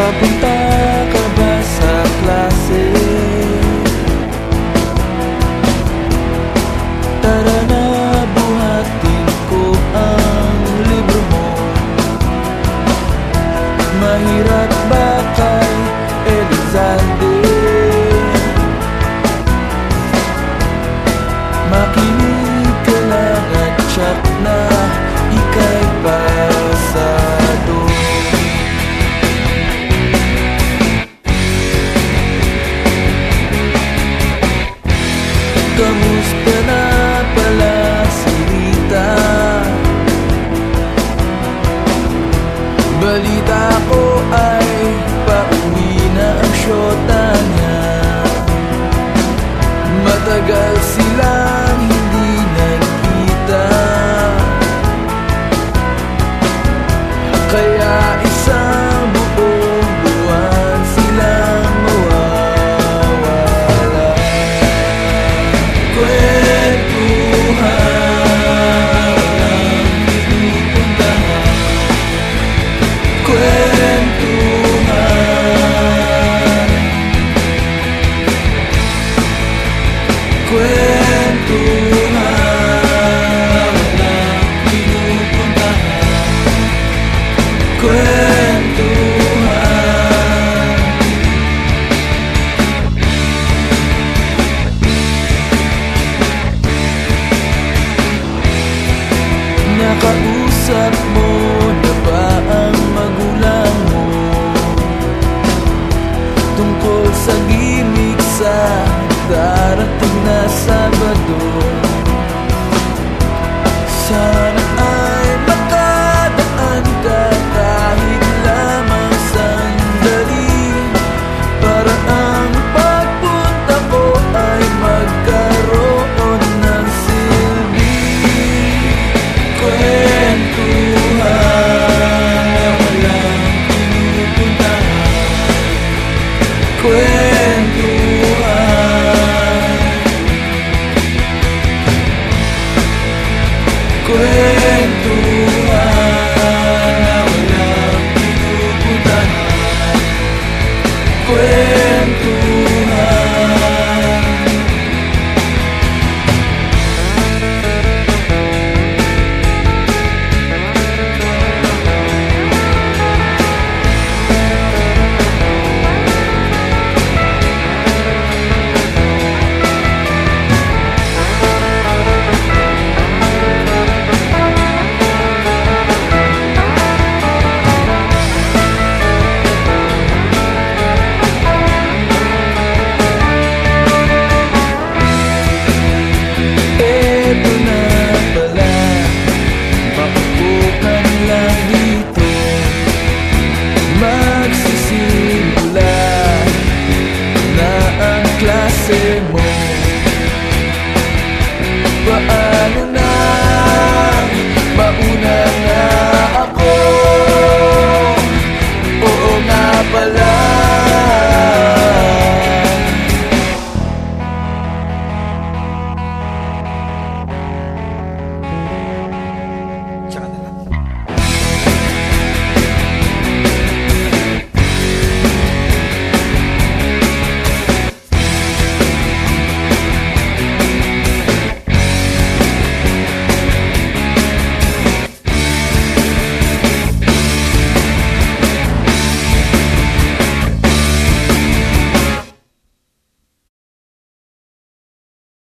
mapunta Balita ko ay pauwi na ang syota niya. Matagal si quit.